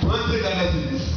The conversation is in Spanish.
Tuanze kama.